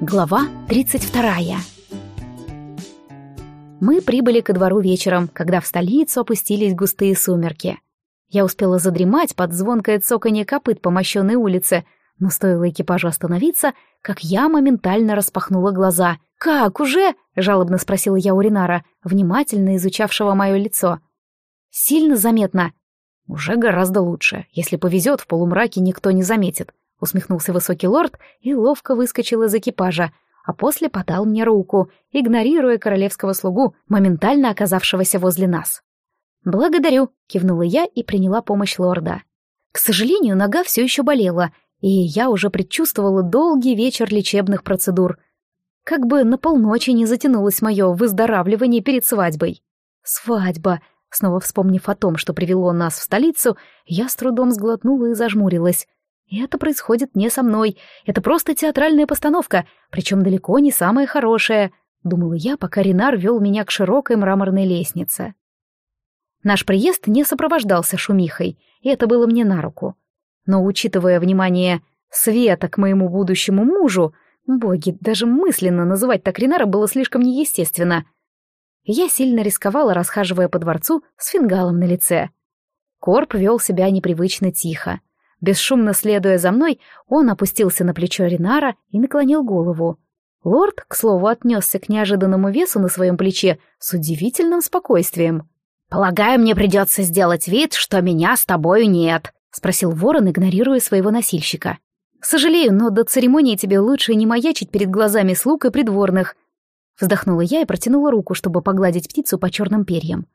Глава 32 Мы прибыли ко двору вечером, когда в столицу опустились густые сумерки. Я успела задремать под звонкое цоканье копыт по мощенной улице, но стоило экипажу остановиться, как я моментально распахнула глаза. «Как, уже?» — жалобно спросила я у Ринара, внимательно изучавшего мое лицо. «Сильно заметно?» «Уже гораздо лучше. Если повезет, в полумраке никто не заметит», — усмехнулся высокий лорд и ловко выскочил из экипажа, а после подал мне руку, игнорируя королевского слугу, моментально оказавшегося возле нас. «Благодарю», — кивнула я и приняла помощь лорда. К сожалению, нога все еще болела, и я уже предчувствовала долгий вечер лечебных процедур. Как бы на полночи не затянулось мое выздоравливание перед свадьбой. Свадьба. Снова вспомнив о том, что привело нас в столицу, я с трудом сглотнула и зажмурилась. И это происходит не со мной. Это просто театральная постановка, причем далеко не самая хорошая, думала я, пока Ренар вел меня к широкой мраморной лестнице. Наш приезд не сопровождался шумихой, и это было мне на руку. Но, учитывая внимание Света к моему будущему мужу, боги, даже мысленно называть так Ренара было слишком неестественно. Я сильно рисковала, расхаживая по дворцу с фингалом на лице. Корп вел себя непривычно тихо. Бесшумно следуя за мной, он опустился на плечо Ринара и наклонил голову. Лорд, к слову, отнесся к неожиданному весу на своем плече с удивительным спокойствием. «Полагаю, мне придется сделать вид, что меня с тобою нет», — спросил ворон, игнорируя своего носильщика. «Сожалею, но до церемонии тебе лучше не маячить перед глазами слуг и придворных». Вздохнула я и протянула руку, чтобы погладить птицу по черным перьям.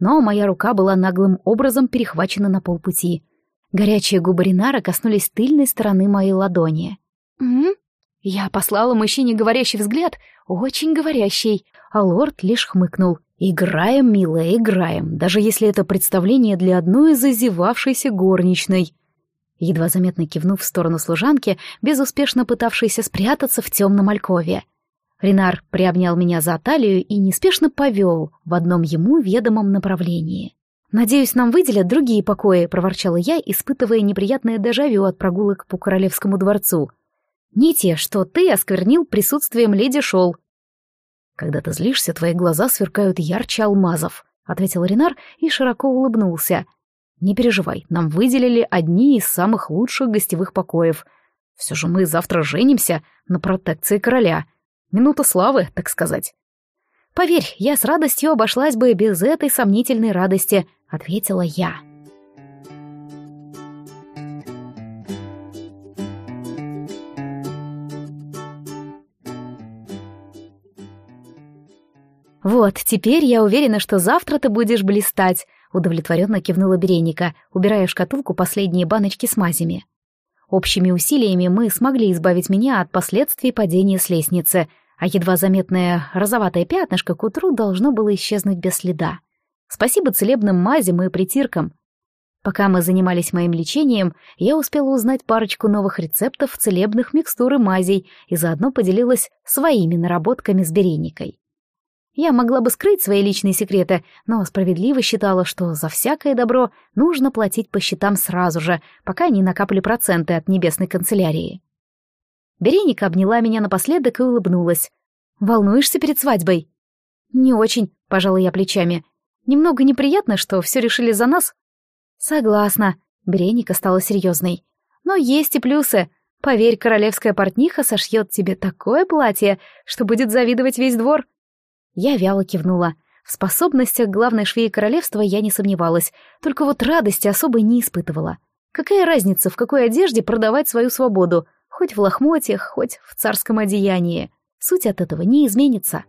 Но моя рука была наглым образом перехвачена на полпути — Горячие губы Ринара коснулись тыльной стороны моей ладони. «Угу». Я послала мужчине говорящий взгляд, очень говорящий, а лорд лишь хмыкнул. «Играем, милая, играем, даже если это представление для одной из зазевавшейся горничной». Едва заметно кивнув в сторону служанки, безуспешно пытавшейся спрятаться в темном алькове. Ренар приобнял меня за талию и неспешно повел в одном ему ведомом направлении. «Надеюсь, нам выделят другие покои», — проворчала я, испытывая неприятное дежавю от прогулок по королевскому дворцу. «Не те, что ты осквернил присутствием леди Шол». «Когда ты злишься, твои глаза сверкают ярче алмазов», — ответил Ренар и широко улыбнулся. «Не переживай, нам выделили одни из самых лучших гостевых покоев. Все же мы завтра женимся на протекции короля. Минута славы, так сказать». «Поверь, я с радостью обошлась бы без этой сомнительной радости», — ответила я. «Вот, теперь я уверена, что завтра ты будешь блистать», — удовлетворенно кивнула Береника, убирая в шкатулку последние баночки с мазями. Общими усилиями мы смогли избавить меня от последствий падения с лестницы — а едва заметное розоватое пятнышко к утру должно было исчезнуть без следа. Спасибо целебным мазям и притиркам. Пока мы занимались моим лечением, я успела узнать парочку новых рецептов целебных микстур и мазей и заодно поделилась своими наработками с береникой. Я могла бы скрыть свои личные секреты, но справедливо считала, что за всякое добро нужно платить по счетам сразу же, пока не накапали проценты от небесной канцелярии. Береника обняла меня напоследок и улыбнулась. «Волнуешься перед свадьбой?» «Не очень», — пожала я плечами. «Немного неприятно, что все решили за нас». «Согласна», — Береника стала серьезной. «Но есть и плюсы. Поверь, королевская портниха сошьет тебе такое платье, что будет завидовать весь двор». Я вяло кивнула. В способностях главной швеи королевства я не сомневалась, только вот радости особой не испытывала. Какая разница, в какой одежде продавать свою свободу? хоть в лохмотьях, хоть в царском одеянии. Суть от этого не изменится.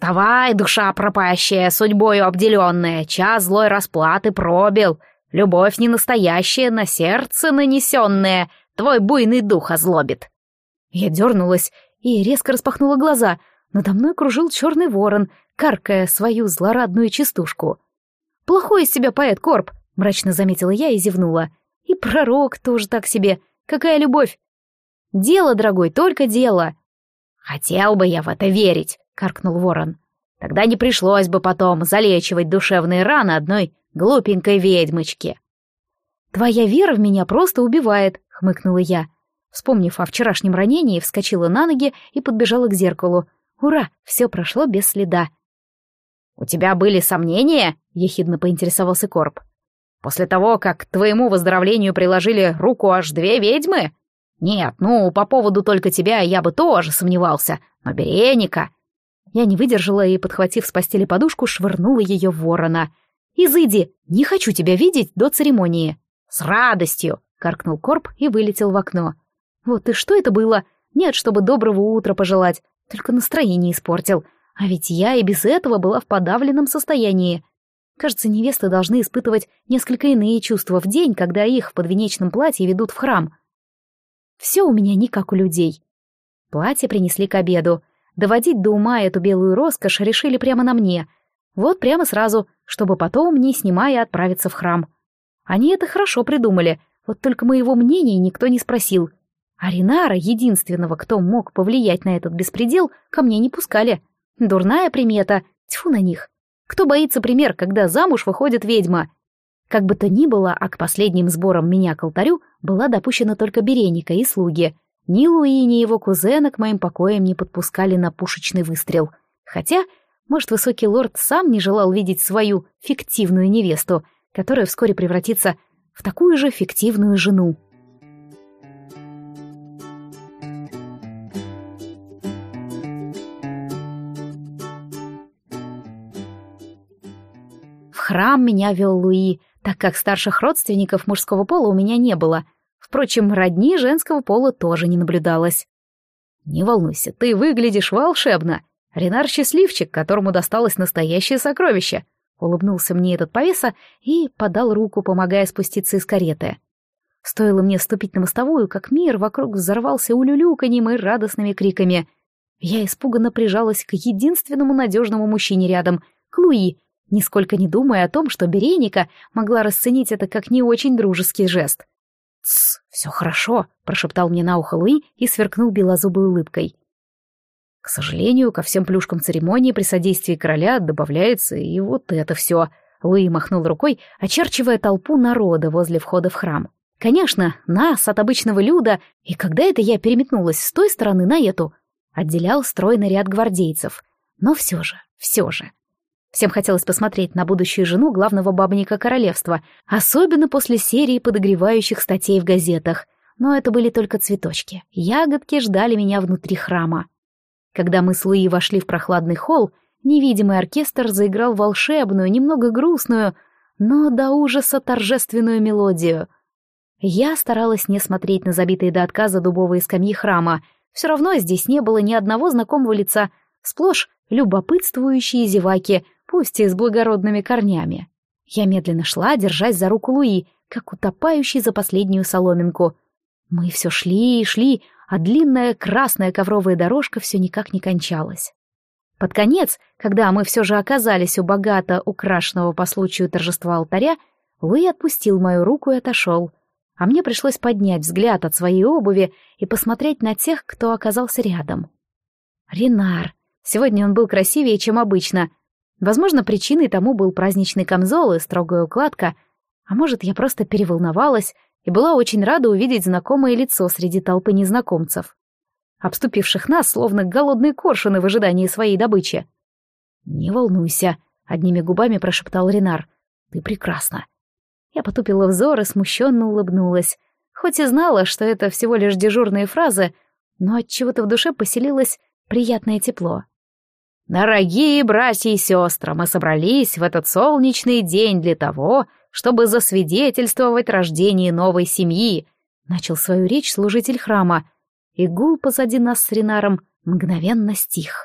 «Вставай, душа пропащая, судьбою обделенная, час злой расплаты пробил, любовь не настоящая, на сердце нанесенная, твой буйный дух озлобит». Я дернулась и резко распахнула глаза — надо мной кружил черный ворон, каркая свою злорадную частушку. «Плохой из себя поэт Корп», — мрачно заметила я и зевнула. «И пророк тоже так себе. Какая любовь!» «Дело, дорогой, только дело!» «Хотел бы я в это верить», — каркнул ворон. Тогда не пришлось бы потом залечивать душевные раны одной глупенькой ведьмочки. «Твоя вера в меня просто убивает», — хмыкнула я. Вспомнив о вчерашнем ранении, вскочила на ноги и подбежала к зеркалу. «Ура! Все прошло без следа». «У тебя были сомнения?» — ехидно поинтересовался Корп. «После того, как к твоему выздоровлению приложили руку аж две ведьмы? Нет, ну, по поводу только тебя я бы тоже сомневался, но Береника...» Я не выдержала и, подхватив с постели подушку, швырнула ее в ворона. «Изыди! Не хочу тебя видеть до церемонии!» «С радостью!» — каркнул Корп и вылетел в окно. «Вот и что это было? Нет, чтобы доброго утра пожелать. Только настроение испортил. А ведь я и без этого была в подавленном состоянии. Кажется, невесты должны испытывать несколько иные чувства в день, когда их в подвенечном платье ведут в храм. Все у меня не как у людей. Платье принесли к обеду. Доводить до ума эту белую роскошь решили прямо на мне. Вот прямо сразу, чтобы потом, не снимая, отправиться в храм. Они это хорошо придумали, вот только моего мнения никто не спросил. А Ринара, единственного, кто мог повлиять на этот беспредел, ко мне не пускали. Дурная примета, тьфу на них. Кто боится пример, когда замуж выходит ведьма? Как бы то ни было, а к последним сборам меня к алтарю была допущена только Береника и слуги. Ни Луи, ни его кузена к моим покоям не подпускали на пушечный выстрел. Хотя, может, высокий лорд сам не желал видеть свою фиктивную невесту — которая вскоре превратится в такую же фиктивную жену. В храм меня вел Луи, так как старших родственников мужского пола у меня не было. Впрочем, родни женского пола тоже не наблюдалось. «Не волнуйся, ты выглядишь волшебно. Ренар счастливчик, которому досталось настоящее сокровище», Улыбнулся мне этот повеса и подал руку, помогая спуститься из кареты. Стоило мне вступить на мостовую, как мир вокруг взорвался улюлюканьем и радостными криками. Я испуганно прижалась к единственному надежному мужчине рядом, к Луи, нисколько не думая о том, что Береника могла расценить это как не очень дружеский жест. «Тсс, все хорошо», — прошептал мне на ухо Луи и сверкнул белозубой улыбкой. К сожалению, ко всем плюшкам церемонии при содействии короля добавляется и вот это все. Луи махнул рукой, очерчивая толпу народа возле входа в храм. Конечно, нас от обычного люда, и когда это я переметнулась с той стороны на эту, отделял стройный ряд гвардейцев. Но все же, все же. Всем хотелось посмотреть на будущую жену главного бабника королевства, особенно после серии подогревающих статей в газетах. Но это были только цветочки. Ягодки ждали меня внутри храма. Когда мы с Луи вошли в прохладный холл, невидимый оркестр заиграл волшебную, немного грустную, но до ужаса торжественную мелодию. Я старалась не смотреть на забитые до отказа дубовые скамьи храма. Все равно здесь не было ни одного знакомого лица, сплошь любопытствующие зеваки, пусть и с благородными корнями. Я медленно шла, держась за руку Луи, как утопающий за последнюю соломинку. Мы все шли и шли, а длинная красная ковровая дорожка все никак не кончалась. Под конец, когда мы все же оказались у богато украшенного по случаю торжества алтаря, Луи отпустил мою руку и отошел, а мне пришлось поднять взгляд от своей обуви и посмотреть на тех, кто оказался рядом. Ренар. Сегодня он был красивее, чем обычно. Возможно, причиной тому был праздничный камзол и строгая укладка, а может, я просто переволновалась и была очень рада увидеть знакомое лицо среди толпы незнакомцев, обступивших нас, словно голодные коршуны в ожидании своей добычи. «Не волнуйся», — одними губами прошептал Ренар. «Ты прекрасна». Я потупила взор и смущенно улыбнулась, хоть и знала, что это всего лишь дежурные фразы, но от чего то в душе поселилось приятное тепло. «Дорогие братья и сестры, мы собрались в этот солнечный день для того, чтобы засвидетельствовать рождение новой семьи», — начал свою речь служитель храма, и гул позади нас с Ренаром мгновенно стих.